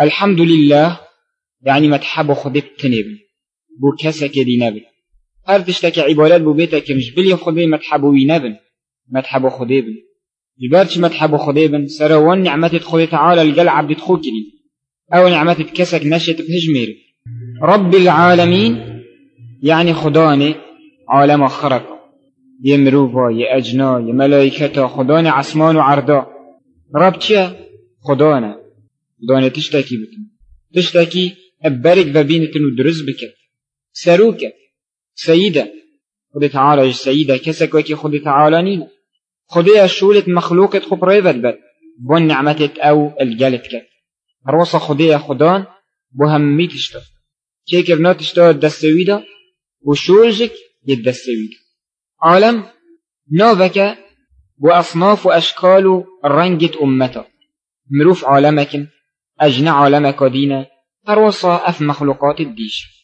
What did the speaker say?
الحمد لله يعني متحب خدي بتنبن بو كسك دي نبن هر تشتكي عبادات بو بيتك مش بلي خدي متحبو نبن متحبو خدي بن جبارش متحبو خدي بن. سروان نعمة خدي تعالى الجل عبد تخوكني أو نعمة كسك نشت بهجمير رب العالمين يعني خداني عالم خرق يمروفا يأجنا يملائكتا خداني عسمان وعرضا رب چه؟ خدانا خدانا تشتكي بكن تشتكي أبارك ببينتن ودرز بك سروك سيدة خد تعالى السيدة كسك وكي خد تعالى نينا خدي شولة مخلوقة خب ريفت بون نعمتت أو الجلت كت روصة خدي خدان بهمي تشتغل كيكر نا تشتغل دستويدا وشولجك يدستويدا عالم نوفك وأصناف وأشكال رنجة أمته مروف عالمك أجنع عالمك دينا هروصة أف مخلوقات الديش.